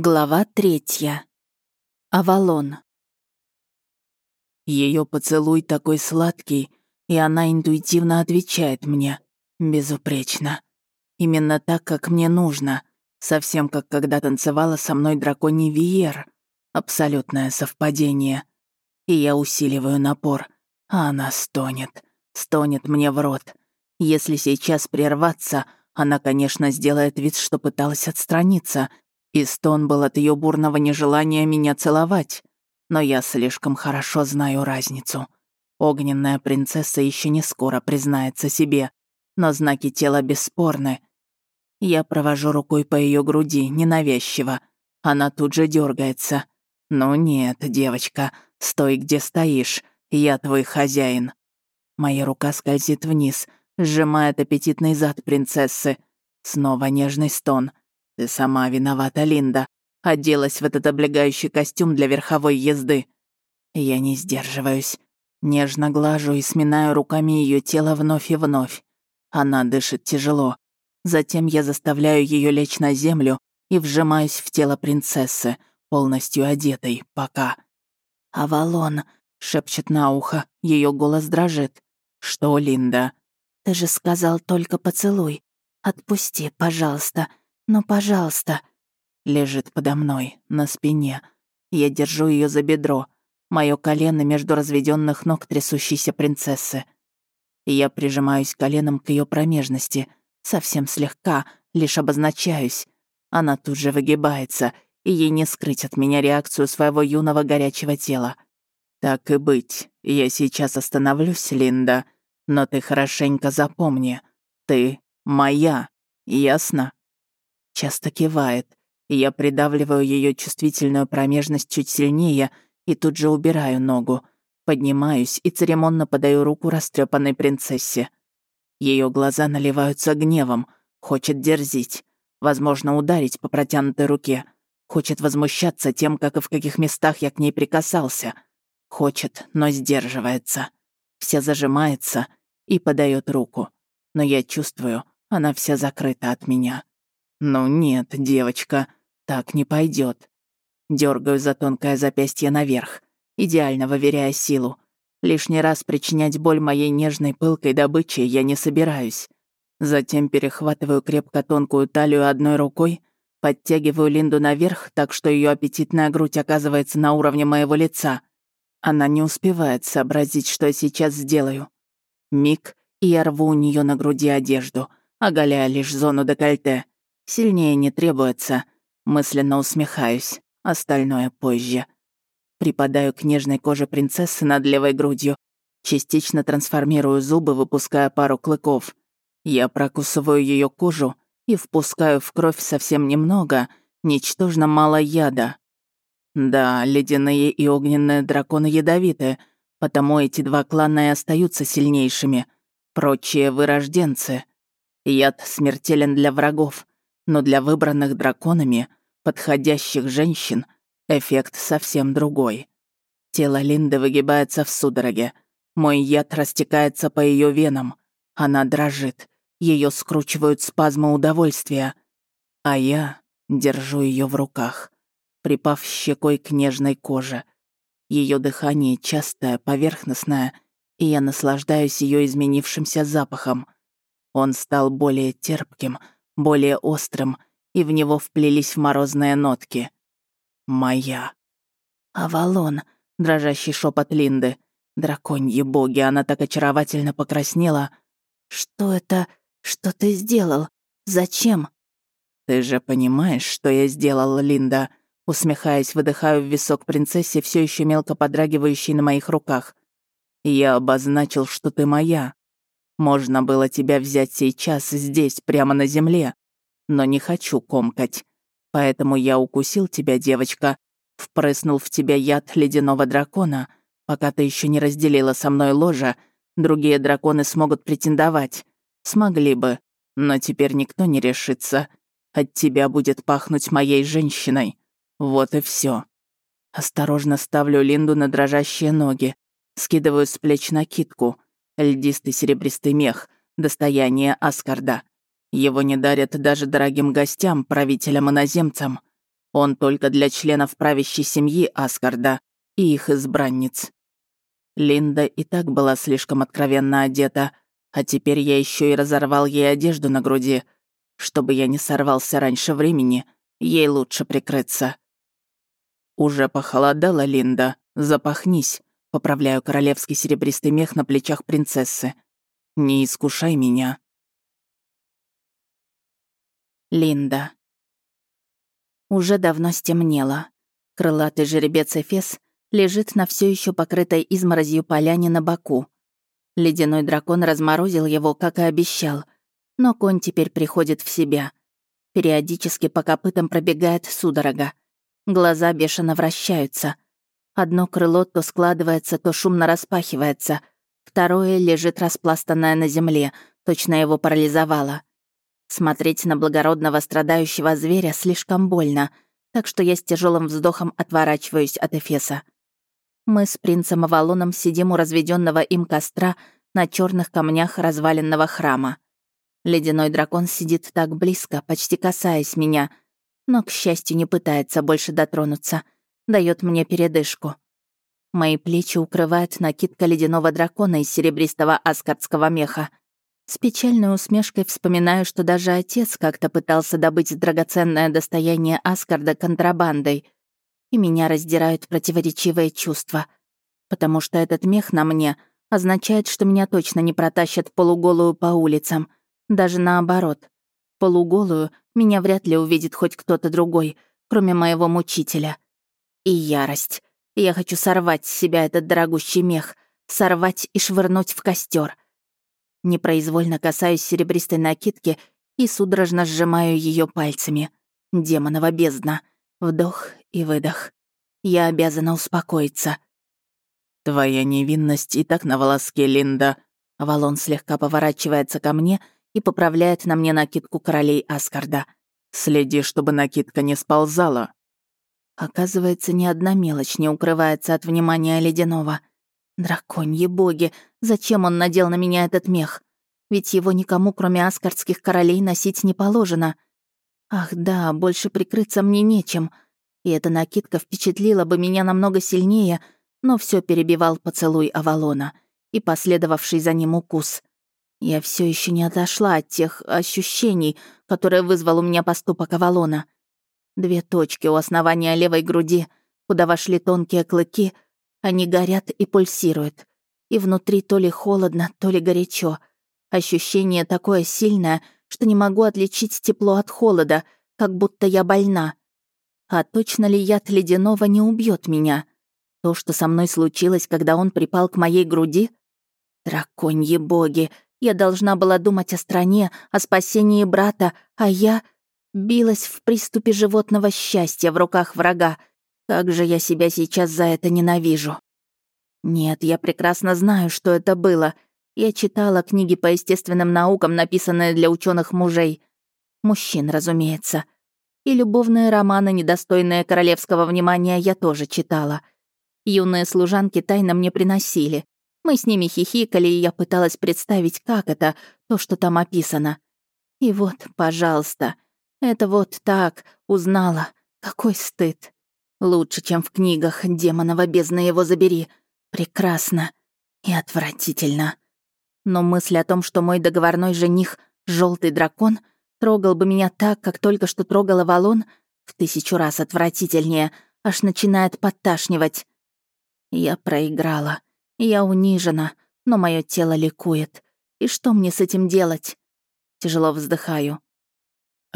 Глава третья. Авалон. Ее поцелуй такой сладкий, и она интуитивно отвечает мне. Безупречно. Именно так, как мне нужно. Совсем как когда танцевала со мной драконий Виер. Абсолютное совпадение. И я усиливаю напор, а она стонет. Стонет мне в рот. Если сейчас прерваться, она, конечно, сделает вид, что пыталась отстраниться, и стон был от ее бурного нежелания меня целовать. Но я слишком хорошо знаю разницу. Огненная принцесса еще не скоро признается себе, но знаки тела бесспорны. Я провожу рукой по ее груди, ненавязчиво. Она тут же дергается. «Ну нет, девочка, стой, где стоишь. Я твой хозяин». Моя рука скользит вниз, сжимает аппетитный зад принцессы. Снова нежный стон. «Ты сама виновата, Линда. Оделась в этот облегающий костюм для верховой езды». Я не сдерживаюсь. Нежно глажу и сминаю руками ее тело вновь и вновь. Она дышит тяжело. Затем я заставляю ее лечь на землю и вжимаюсь в тело принцессы, полностью одетой, пока. «Авалон», — шепчет на ухо, ее голос дрожит. «Что, Линда?» «Ты же сказал только поцелуй. Отпусти, пожалуйста. Ну, пожалуйста». Лежит подо мной, на спине. Я держу ее за бедро. Мое колено между разведенных ног трясущейся принцессы. Я прижимаюсь коленом к ее промежности. Совсем слегка, лишь обозначаюсь. Она тут же выгибается, и ей не скрыть от меня реакцию своего юного горячего тела. «Так и быть, я сейчас остановлюсь, Линда, но ты хорошенько запомни, ты моя, ясно?» Часто кивает, и я придавливаю ее чувствительную промежность чуть сильнее и тут же убираю ногу, поднимаюсь и церемонно подаю руку растрепанной принцессе. Ее глаза наливаются гневом, хочет дерзить, возможно, ударить по протянутой руке, хочет возмущаться тем, как и в каких местах я к ней прикасался. Хочет, но сдерживается. Вся зажимается и подает руку. Но я чувствую, она вся закрыта от меня. «Ну нет, девочка, так не пойдет. Дергаю за тонкое запястье наверх, идеально выверяя силу. Лишний раз причинять боль моей нежной пылкой добыче я не собираюсь. Затем перехватываю крепко тонкую талию одной рукой, подтягиваю Линду наверх, так что ее аппетитная грудь оказывается на уровне моего лица. Она не успевает сообразить, что я сейчас сделаю. Миг, и я рву у нее на груди одежду, оголяя лишь зону декольте. Сильнее не требуется. Мысленно усмехаюсь. Остальное позже. Припадаю к нежной коже принцессы над левой грудью. Частично трансформирую зубы, выпуская пару клыков. Я прокусываю ее кожу и впускаю в кровь совсем немного, ничтожно мало яда. Да, ледяные и огненные драконы ядовиты, потому эти два клана и остаются сильнейшими. Прочие вырожденцы. Яд смертелен для врагов, но для выбранных драконами, подходящих женщин, эффект совсем другой. Тело Линды выгибается в судороге. Мой яд растекается по ее венам. Она дрожит. Ее скручивают спазмы удовольствия. А я держу ее в руках, припав щекой к нежной коже. Ее дыхание частое, поверхностное, и я наслаждаюсь ее изменившимся запахом. Он стал более терпким — более острым, и в него вплелись морозные нотки. «Моя». «Авалон», — дрожащий шепот Линды. Драконьи боги, она так очаровательно покраснела. «Что это? Что ты сделал? Зачем?» «Ты же понимаешь, что я сделала, Линда?» Усмехаясь, выдыхаю в висок принцессе, все еще мелко подрагивающей на моих руках. «Я обозначил, что ты моя. Можно было тебя взять сейчас, здесь, прямо на земле. Но не хочу комкать. Поэтому я укусил тебя, девочка, впрыснул в тебя яд ледяного дракона. Пока ты еще не разделила со мной ложа, другие драконы смогут претендовать. Смогли бы, но теперь никто не решится. От тебя будет пахнуть моей женщиной. Вот и все. Осторожно ставлю Линду на дрожащие ноги, скидываю с плеч накидку — Льдистый серебристый мех, достояние Аскарда. Его не дарят даже дорогим гостям, правителям-иноземцам. Он только для членов правящей семьи Аскарда и их избранниц. Линда и так была слишком откровенно одета, а теперь я еще и разорвал ей одежду на груди. Чтобы я не сорвался раньше времени, ей лучше прикрыться. «Уже похолодало, Линда. Запахнись», — поправляю королевский серебристый мех на плечах принцессы. «Не искушай меня». Линда. Уже давно стемнело. Крылатый жеребец Эфес лежит на все еще покрытой изморозью поляне на боку. Ледяной дракон разморозил его, как и обещал. Но конь теперь приходит в себя. Периодически по копытам пробегает судорога. Глаза бешено вращаются. Одно крыло то складывается, то шумно распахивается. Второе лежит распластанное на земле, точно его парализовало. Смотреть на благородного страдающего зверя слишком больно, так что я с тяжелым вздохом отворачиваюсь от Эфеса. Мы с принцем Авалоном сидим у разведенного им костра на черных камнях разваленного храма. Ледяной дракон сидит так близко, почти касаясь меня, но, к счастью, не пытается больше дотронуться, дает мне передышку. Мои плечи укрывает накидка ледяного дракона из серебристого аскардского меха. С печальной усмешкой вспоминаю, что даже отец как-то пытался добыть драгоценное достояние Аскарда контрабандой — и меня раздирают противоречивые чувства. Потому что этот мех на мне означает, что меня точно не протащат полуголую по улицам. Даже наоборот. Полуголую меня вряд ли увидит хоть кто-то другой, кроме моего мучителя. И ярость. Я хочу сорвать с себя этот дорогущий мех, сорвать и швырнуть в костер. Непроизвольно касаюсь серебристой накидки и судорожно сжимаю ее пальцами. Демонова бездна. Вдох и выдох. Я обязана успокоиться. «Твоя невинность и так на волоске, Линда». Авалон слегка поворачивается ко мне и поправляет на мне накидку королей Аскарда. «Следи, чтобы накидка не сползала». Оказывается, ни одна мелочь не укрывается от внимания ледяного. Драконьи боги, зачем он надел на меня этот мех? Ведь его никому, кроме аскардских королей, носить не положено. Ах да, больше прикрыться мне нечем — и эта накидка впечатлила бы меня намного сильнее, но все перебивал поцелуй Авалона и последовавший за ним укус. Я все еще не отошла от тех ощущений, которые вызвал у меня поступок Авалона. Две точки у основания левой груди, куда вошли тонкие клыки, они горят и пульсируют. И внутри то ли холодно, то ли горячо. Ощущение такое сильное, что не могу отличить тепло от холода, как будто я больна. А точно ли яд ледяного не убьет меня? То, что со мной случилось, когда он припал к моей груди? Драконьи боги! Я должна была думать о стране, о спасении брата, а я билась в приступе животного счастья в руках врага. Как же я себя сейчас за это ненавижу. Нет, я прекрасно знаю, что это было. Я читала книги по естественным наукам, написанные для ученых мужей. Мужчин, разумеется. И любовные романы, недостойные королевского внимания, я тоже читала. Юные служанки тайно мне приносили. Мы с ними хихикали, и я пыталась представить, как это, то, что там описано. И вот, пожалуйста, это вот так, узнала. Какой стыд. Лучше, чем в книгах, демонова бездна его забери. Прекрасно и отвратительно. Но мысль о том, что мой договорной жених — желтый дракон — Трогал бы меня так, как только что трогала Валон, в тысячу раз отвратительнее, аж начинает подташнивать. Я проиграла. Я унижена, но мое тело ликует. И что мне с этим делать? Тяжело вздыхаю.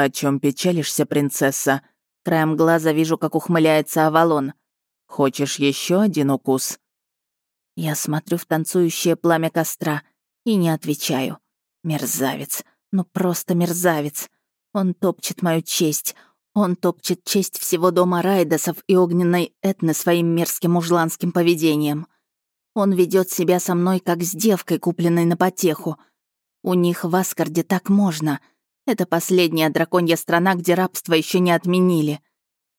«О чем печалишься, принцесса?» Краем глаза вижу, как ухмыляется Авалон. «Хочешь еще один укус?» Я смотрю в танцующее пламя костра и не отвечаю. Мерзавец. Ну просто мерзавец. Он топчет мою честь. Он топчет честь всего дома Райдасов и огненной Этны своим мерзким мужланским поведением. Он ведет себя со мной, как с девкой, купленной на потеху. У них в Аскарде так можно. Это последняя драконья страна, где рабство еще не отменили.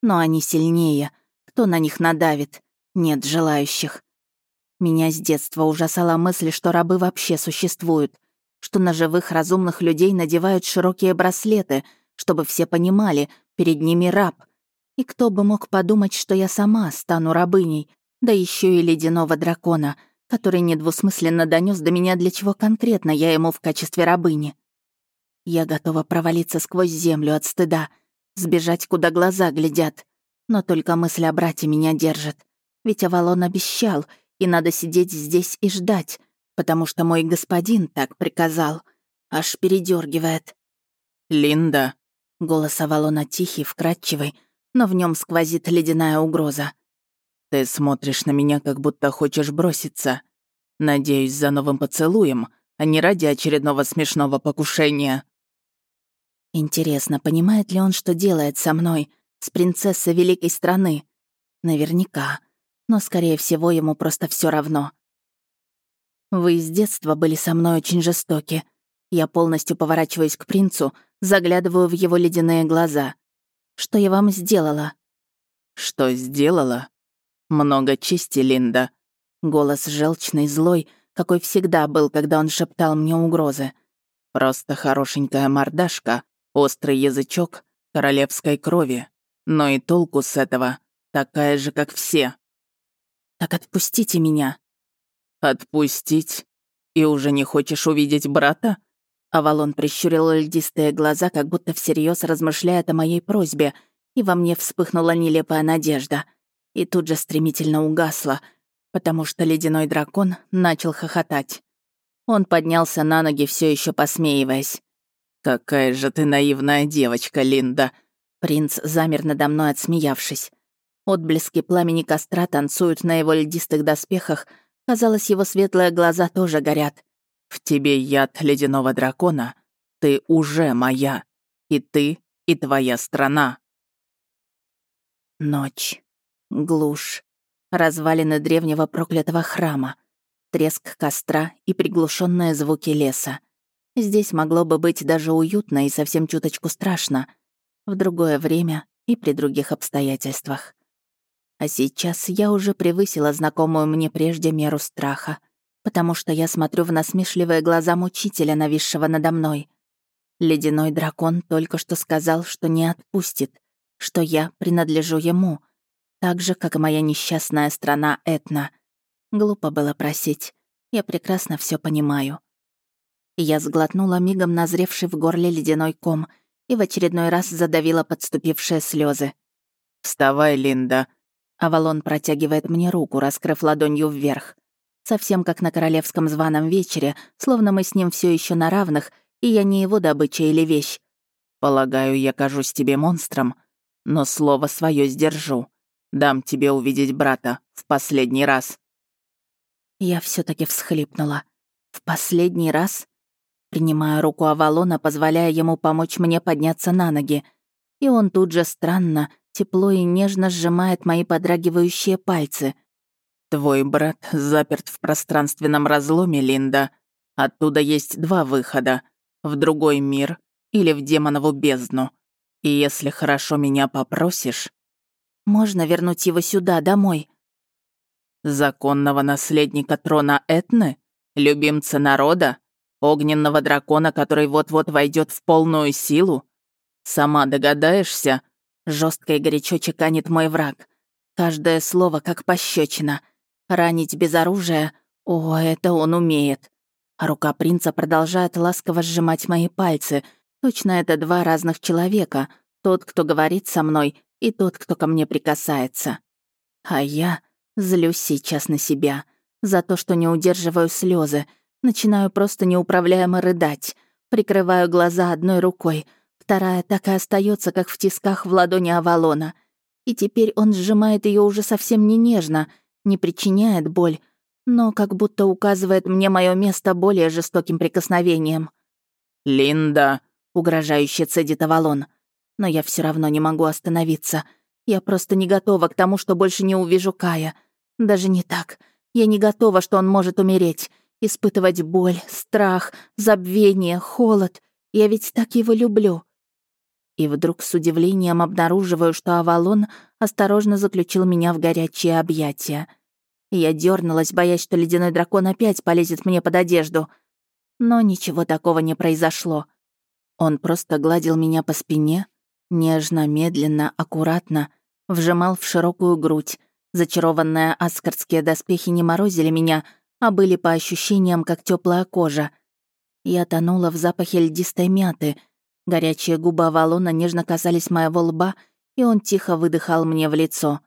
Но они сильнее. Кто на них надавит? Нет желающих. Меня с детства ужасала мысль, что рабы вообще существуют что на живых разумных людей надевают широкие браслеты, чтобы все понимали, перед ними раб. И кто бы мог подумать, что я сама стану рабыней, да еще и ледяного дракона, который недвусмысленно донес до меня, для чего конкретно я ему в качестве рабыни. Я готова провалиться сквозь землю от стыда, сбежать, куда глаза глядят. Но только мысль о брате меня держит. Ведь Авалон обещал, и надо сидеть здесь и ждать, потому что мой господин так приказал. Аж передергивает. «Линда!» Голос Авалона тихий, вкрадчивый, но в нем сквозит ледяная угроза. «Ты смотришь на меня, как будто хочешь броситься. Надеюсь, за новым поцелуем, а не ради очередного смешного покушения». Интересно, понимает ли он, что делает со мной, с принцессой великой страны? Наверняка. Но, скорее всего, ему просто все равно. Вы с детства были со мной очень жестоки. Я полностью поворачиваюсь к принцу, заглядываю в его ледяные глаза. Что я вам сделала? Что сделала? Много чести, Линда. Голос желчный, злой, какой всегда был, когда он шептал мне угрозы. Просто хорошенькая мордашка, острый язычок королевской крови. Но и толку с этого такая же, как все. Так отпустите меня. Отпустить? И уже не хочешь увидеть брата? Авалон прищурил льдистые глаза, как будто всерьез размышляет о моей просьбе, и во мне вспыхнула нелепая надежда. И тут же стремительно угасла, потому что ледяной дракон начал хохотать. Он поднялся на ноги, все еще посмеиваясь. «Какая же ты наивная девочка, Линда!» Принц замер надо мной, отсмеявшись. Отблески пламени костра танцуют на его льдистых доспехах. Казалось, его светлые глаза тоже горят. «В тебе яд ледяного дракона. Ты уже моя. И ты, и твоя страна». Ночь. Глушь. Развалины древнего проклятого храма. Треск костра и приглушенные звуки леса. Здесь могло бы быть даже уютно и совсем чуточку страшно. В другое время и при других обстоятельствах. А сейчас я уже превысила знакомую мне прежде меру страха, потому что я смотрю в насмешливые глаза мучителя, нависшего надо мной. Ледяной дракон только что сказал, что не отпустит, что я принадлежу ему, так же, как и моя несчастная страна Этна. Глупо было просить. Я прекрасно все понимаю. Я сглотнула мигом назревший в горле ледяной ком и в очередной раз задавила подступившие слезы. «Вставай, Линда!» Авалон протягивает мне руку, раскрыв ладонью вверх. Совсем как на королевском званом вечере, словно мы с ним все еще на равных, и я не его добыча или вещь. «Полагаю, я кажусь тебе монстром, но слово свое сдержу. Дам тебе увидеть брата в последний раз». Я все таки всхлипнула. «В последний раз?» Принимая руку Авалона, позволяя ему помочь мне подняться на ноги. И он тут же странно, тепло и нежно сжимает мои подрагивающие пальцы. «Твой брат заперт в пространственном разломе, Линда. Оттуда есть два выхода. В другой мир или в демонову бездну. И если хорошо меня попросишь...» «Можно вернуть его сюда, домой?» «Законного наследника трона Этны? Любимца народа?» Огненного дракона, который вот-вот войдет в полную силу? Сама догадаешься? Жестко и горячо чеканит мой враг. Каждое слово как пощечина. Ранить без оружия — о, это он умеет. А рука принца продолжает ласково сжимать мои пальцы. Точно это два разных человека. Тот, кто говорит со мной, и тот, кто ко мне прикасается. А я злюсь сейчас на себя за то, что не удерживаю слезы, Начинаю просто неуправляемо рыдать. Прикрываю глаза одной рукой. Вторая так и остается, как в тисках в ладони Авалона. И теперь он сжимает ее уже совсем не нежно, не причиняет боль, но как будто указывает мне мое место более жестоким прикосновением. «Линда!» — угрожающе цедит Авалон. Но я все равно не могу остановиться. Я просто не готова к тому, что больше не увижу Кая. Даже не так. Я не готова, что он может умереть испытывать боль, страх, забвение, холод. Я ведь так его люблю. И вдруг с удивлением обнаруживаю, что Авалон осторожно заключил меня в горячие объятия. Я дернулась, боясь, что ледяной дракон опять полезет мне под одежду. Но ничего такого не произошло. Он просто гладил меня по спине, нежно, медленно, аккуратно, вжимал в широкую грудь. Зачарованные аскардские доспехи не морозили меня, а были по ощущениям как теплая кожа. Я тонула в запахе льдистой мяты. Горячие губы Авалона нежно касались моего лба, и он тихо выдыхал мне в лицо.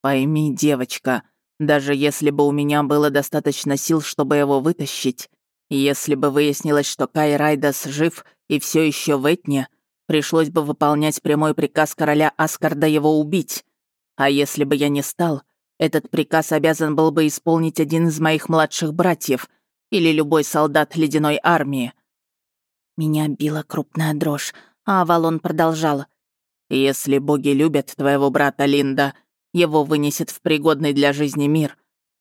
«Пойми, девочка, даже если бы у меня было достаточно сил, чтобы его вытащить, если бы выяснилось, что Кай Райдас жив и все еще в Этне, пришлось бы выполнять прямой приказ короля Аскарда его убить. А если бы я не стал, этот приказ обязан был бы исполнить один из моих младших братьев или любой солдат ледяной армии. Меня била крупная дрожь, а Авалон продолжал. «Если боги любят твоего брата Линда, его вынесет в пригодный для жизни мир.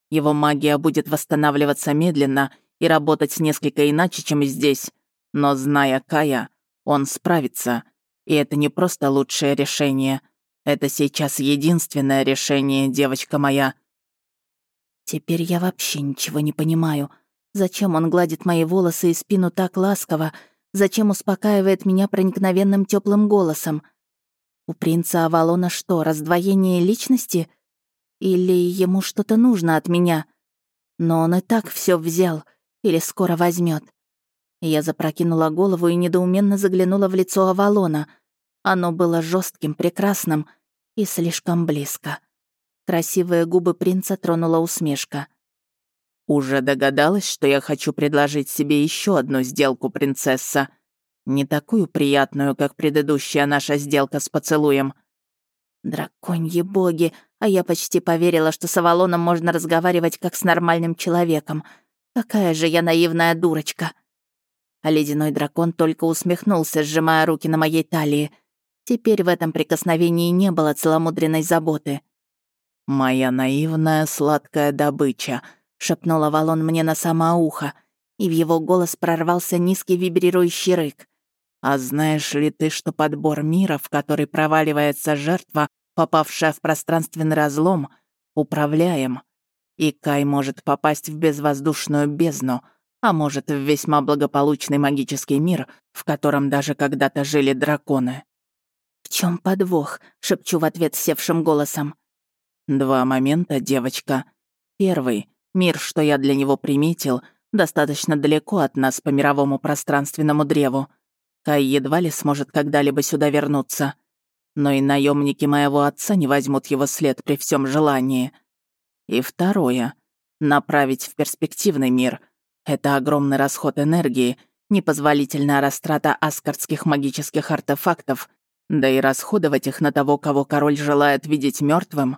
Его магия будет восстанавливаться медленно и работать несколько иначе, чем здесь. Но зная Кая, он справится. И это не просто лучшее решение. Это сейчас единственное решение, девочка моя. Теперь я вообще ничего не понимаю. Зачем он гладит мои волосы и спину так ласково? Зачем успокаивает меня проникновенным теплым голосом? У принца Авалона что, раздвоение личности? Или ему что-то нужно от меня? Но он и так все взял. Или скоро возьмет. Я запрокинула голову и недоуменно заглянула в лицо Авалона. Оно было жестким, прекрасным и слишком близко. Красивые губы принца тронула усмешка. «Уже догадалась, что я хочу предложить себе еще одну сделку, принцесса. Не такую приятную, как предыдущая наша сделка с поцелуем». Драконьи боги, а я почти поверила, что с Авалоном можно разговаривать как с нормальным человеком. Какая же я наивная дурочка. А ледяной дракон только усмехнулся, сжимая руки на моей талии. Теперь в этом прикосновении не было целомудренной заботы. «Моя наивная сладкая добыча», — шепнула Валон мне на самое ухо, и в его голос прорвался низкий вибрирующий рык. «А знаешь ли ты, что подбор мира, в который проваливается жертва, попавшая в пространственный разлом, управляем? И Кай может попасть в безвоздушную бездну, а может, в весьма благополучный магический мир, в котором даже когда-то жили драконы. «В чем подвох?» — шепчу в ответ севшим голосом. «Два момента, девочка. Первый — мир, что я для него приметил, достаточно далеко от нас по мировому пространственному древу. Кай едва ли сможет когда-либо сюда вернуться. Но и наемники моего отца не возьмут его след при всем желании. И второе — направить в перспективный мир — это огромный расход энергии, непозволительная растрата аскардских магических артефактов, да и расходовать их на того, кого король желает видеть мертвым.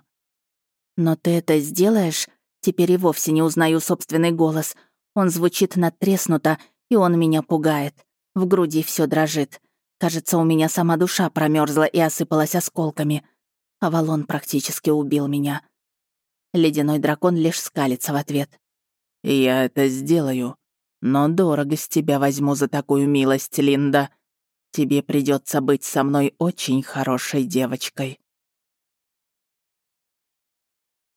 «Но ты это сделаешь?» Теперь и вовсе не узнаю собственный голос. Он звучит надтреснуто, и он меня пугает. В груди все дрожит. Кажется, у меня сама душа промерзла и осыпалась осколками. Авалон практически убил меня. Ледяной дракон лишь скалится в ответ. «Я это сделаю. Но дорого с тебя возьму за такую милость, Линда. Тебе придется быть со мной очень хорошей девочкой».